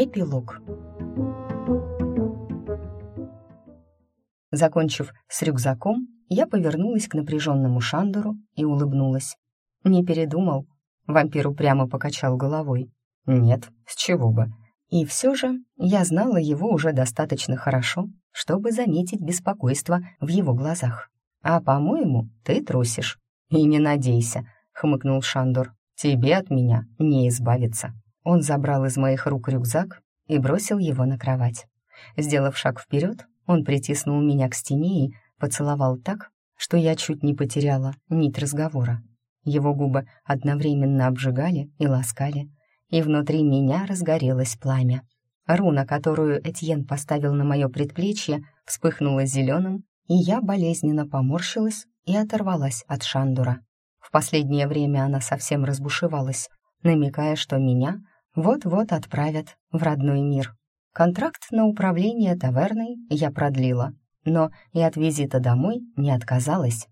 Эпилог. Закончив с рюкзаком, я повернулась к напряженному Шандору и улыбнулась. Не передумал. Вампир упрямо покачал головой. Нет, с чего бы. И все же я знала его уже достаточно хорошо, чтобы заметить беспокойство в его глазах. «А, по-моему, ты трусишь». «И не надейся», — хмыкнул Шандор. «Тебе от меня не избавиться». Он забрал из моих рук рюкзак и бросил его на кровать. Сделав шаг вперед, он притиснул меня к стене и поцеловал так, что я чуть не потеряла нить разговора. Его губы одновременно обжигали и ласкали, и внутри меня разгорелось пламя. Руна, которую Этьен поставил на мое предплечье, вспыхнула зеленым, и я болезненно поморщилась и оторвалась от Шандура. В последнее время она совсем разбушевалась, намекая, что меня вот-вот отправят в родной мир. Контракт на управление таверной я продлила, но и от визита домой не отказалась.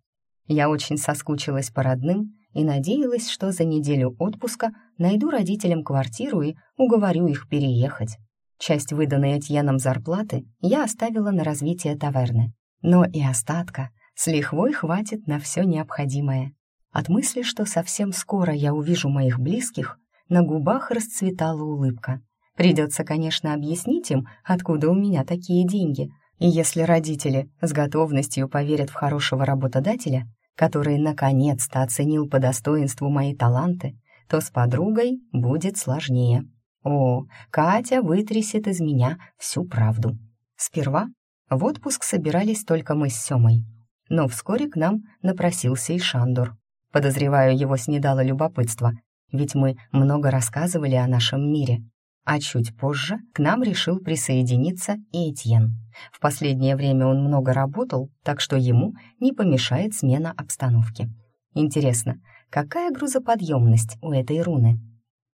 Я очень соскучилась по родным и надеялась, что за неделю отпуска найду родителям квартиру и уговорю их переехать. Часть выданной Этьеном зарплаты я оставила на развитие таверны, но и остатка с лихвой хватит на все необходимое. От мысли, что совсем скоро я увижу моих близких, на губах расцветала улыбка. Придется, конечно, объяснить им, откуда у меня такие деньги. И если родители с готовностью поверят в хорошего работодателя, который наконец-то оценил по достоинству мои таланты, то с подругой будет сложнее. О, Катя вытрясет из меня всю правду. Сперва в отпуск собирались только мы с Семой, но вскоре к нам напросился и Шандор. Подозреваю, его снедало любопытство, ведь мы много рассказывали о нашем мире. А чуть позже к нам решил присоединиться и Этьен. В последнее время он много работал, так что ему не помешает смена обстановки. Интересно, какая грузоподъемность у этой руны?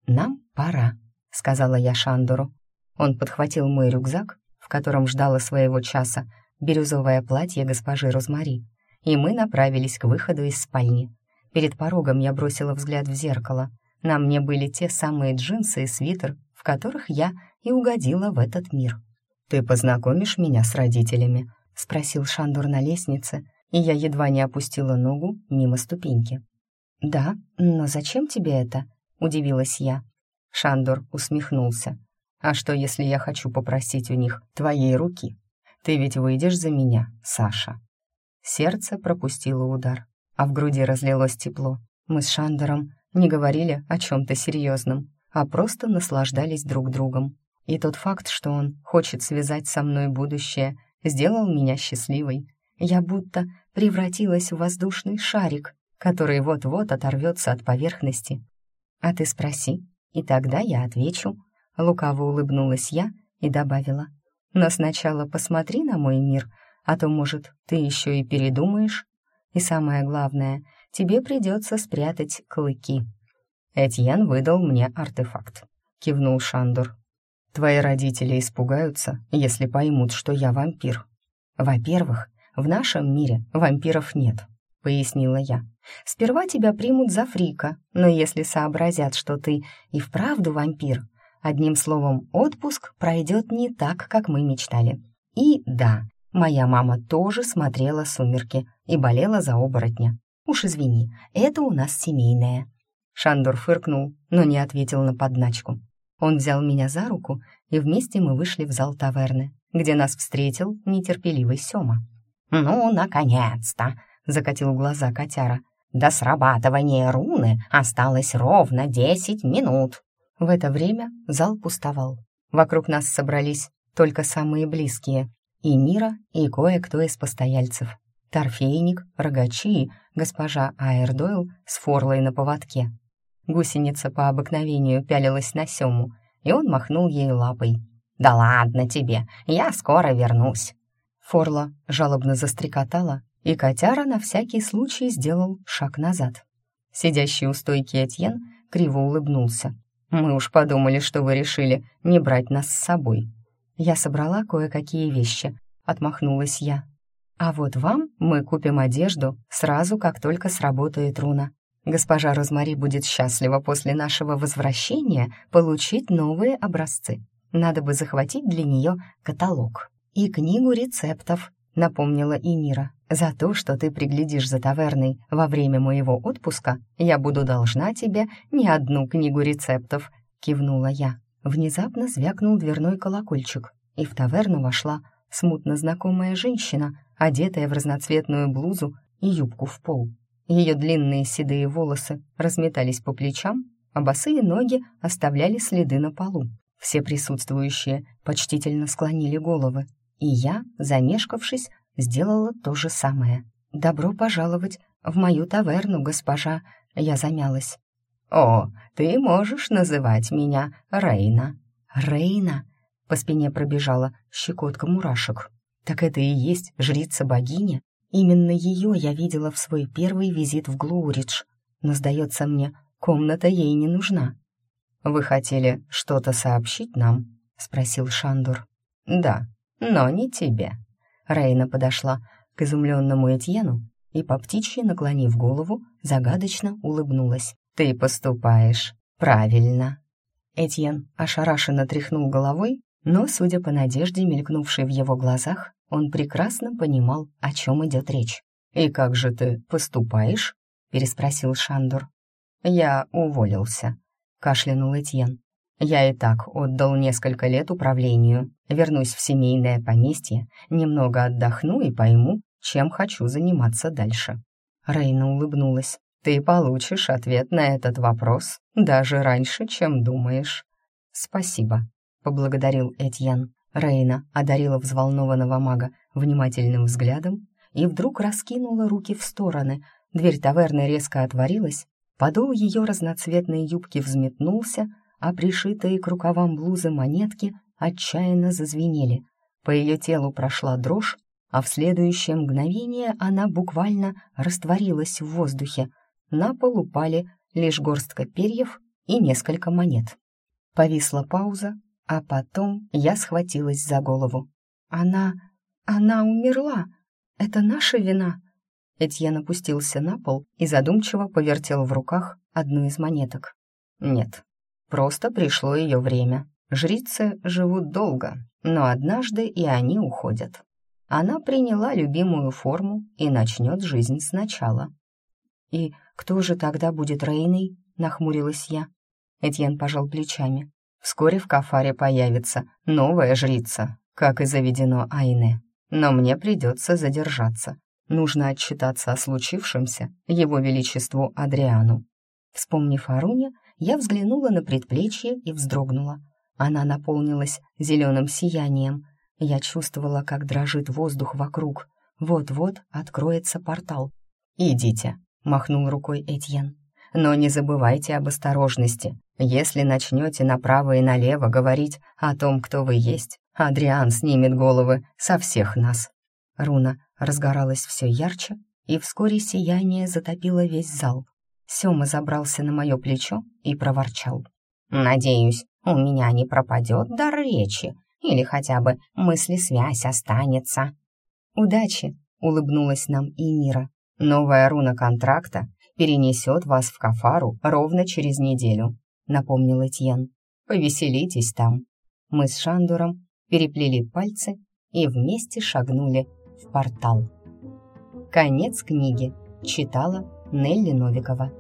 «Нам пора», — сказала я Шандору. Он подхватил мой рюкзак, в котором ждало своего часа бирюзовое платье госпожи Розмари, и мы направились к выходу из спальни. Перед порогом я бросила взгляд в зеркало. На мне были те самые джинсы и свитер, в которых я и угодила в этот мир. «Ты познакомишь меня с родителями?» — спросил Шандор на лестнице, и я едва не опустила ногу мимо ступеньки. «Да, но зачем тебе это?» — удивилась я. Шандор усмехнулся. «А что, если я хочу попросить у них твоей руки? Ты ведь выйдешь за меня, Саша». Сердце пропустило удар, а в груди разлилось тепло. Мы с Шандором не говорили о чем-то серьезном, а просто наслаждались друг другом. И тот факт, что он хочет связать со мной будущее, сделал меня счастливой. Я будто превратилась в воздушный шарик, который вот-вот оторвется от поверхности. «А ты спроси, и тогда я отвечу». Лукаво улыбнулась я и добавила. «Но сначала посмотри на мой мир, а то, может, ты еще и передумаешь. И самое главное, тебе придется спрятать клыки». Этьен выдал мне артефакт. Кивнул Шандор. Твои родители испугаются, если поймут, что я вампир. Во-первых, в нашем мире вампиров нет, пояснила я. Сперва тебя примут за фрика, но если сообразят, что ты и вправду вампир, одним словом, отпуск пройдет не так, как мы мечтали. И да, моя мама тоже смотрела «Сумерки» и болела за оборотня. Уж извини, это у нас семейное. Шандор фыркнул, но не ответил на подначку. Он взял меня за руку, и вместе мы вышли в зал таверны, где нас встретил нетерпеливый Сёма. «Ну, наконец-то!» — закатил глаза котяра. «До срабатывания руны осталось ровно десять минут». В это время зал пустовал. Вокруг нас собрались только самые близкие — и Мира, и кое-кто из постояльцев. Торфейник, рогачи, госпожа Аэрдойл с форлой на поводке. Гусеница по обыкновению пялилась на Сему, и он махнул ей лапой. «Да ладно тебе, я скоро вернусь». Форла жалобно застрекотала, и котяра на всякий случай сделал шаг назад. Сидящий у стойки Этьен криво улыбнулся. «Мы уж подумали, что вы решили не брать нас с собой». Я собрала кое-какие вещи, отмахнулась я. «А вот вам мы купим одежду сразу, как только сработает руна. Госпожа Розмари будет счастлива после нашего возвращения получить новые образцы. Надо бы захватить для нее каталог и книгу рецептов, напомнила Инира. За то, что ты приглядишь за таверной во время моего отпуска, я буду должна тебе не одну книгу рецептов, кивнула я. Внезапно звякнул дверной колокольчик, и в таверну вошла смутно знакомая женщина, одетая в разноцветную блузу и юбку в пол. Ее длинные седые волосы разметались по плечам, а босые ноги оставляли следы на полу. Все присутствующие почтительно склонили головы, и я, замешкавшись, сделала то же самое. «Добро пожаловать в мою таверну, госпожа!» Я замялась. «О, ты можешь называть меня Рейна». «Рейна?» По спине пробежала щекотка мурашек. «Так это и есть жрица-богиня? Именно ее я видела в свой первый визит в Глоуридж. Но, сдается мне, комната ей не нужна. «Вы хотели что-то сообщить нам?» — спросил Шандур. «Да, но не тебе». Рейна подошла к изумленному Этьену и, по птичьи наклонив голову, загадочно улыбнулась. «Ты поступаешь правильно». Этьен ошарашенно тряхнул головой, но, судя по надежде, мелькнувшей в его глазах, он прекрасно понимал, о чем идет речь. «И как же ты поступаешь?» — переспросил Шандур. «Я уволился», — кашлянул Этьен. «Я и так отдал несколько лет управлению. Вернусь в семейное поместье, немного отдохну и пойму, чем хочу заниматься дальше». Рейна улыбнулась. «Ты получишь ответ на этот вопрос даже раньше, чем думаешь». «Спасибо», — поблагодарил Этьен. Рейна одарила взволнованного мага внимательным взглядом и вдруг раскинула руки в стороны. Дверь таверны резко отворилась, подол ее разноцветной юбки взметнулся, а пришитые к рукавам блузы монетки отчаянно зазвенели. По ее телу прошла дрожь, а в следующее мгновение она буквально растворилась в воздухе. На пол упали лишь горстка перьев и несколько монет. Повисла пауза, а потом я схватилась за голову. «Она... она умерла! Это наша вина!» Этьен опустился на пол и задумчиво повертел в руках одну из монеток. «Нет, просто пришло ее время. Жрицы живут долго, но однажды и они уходят. Она приняла любимую форму и начнет жизнь сначала». «И кто же тогда будет Рейной?» — нахмурилась я. Этьен пожал плечами. Вскоре в Кафаре появится новая жрица, как и заведено Айне. Но мне придется задержаться. Нужно отчитаться о случившемся его величеству Адриану. Вспомнив о руне, я взглянула на предплечье и вздрогнула. Она наполнилась зеленым сиянием. Я чувствовала, как дрожит воздух вокруг. Вот-вот откроется портал. «Идите», — махнул рукой Этьен. «Но не забывайте об осторожности. Если начнете направо и налево говорить о том, кто вы есть, Адриан снимет головы со всех нас». Руна разгоралась все ярче, и вскоре сияние затопило весь зал. Сёма забрался на мое плечо и проворчал. «Надеюсь, у меня не пропадет дар речи, или хотя бы мысли-связь останется». «Удачи!» — улыбнулась нам и Мира. «Новая руна контракта перенесет вас в Кафару ровно через неделю напомнил Этьен. «Повеселитесь там». Мы с Шандуром переплели пальцы и вместе шагнули в портал. Конец книги. Читала Нелли Новикова.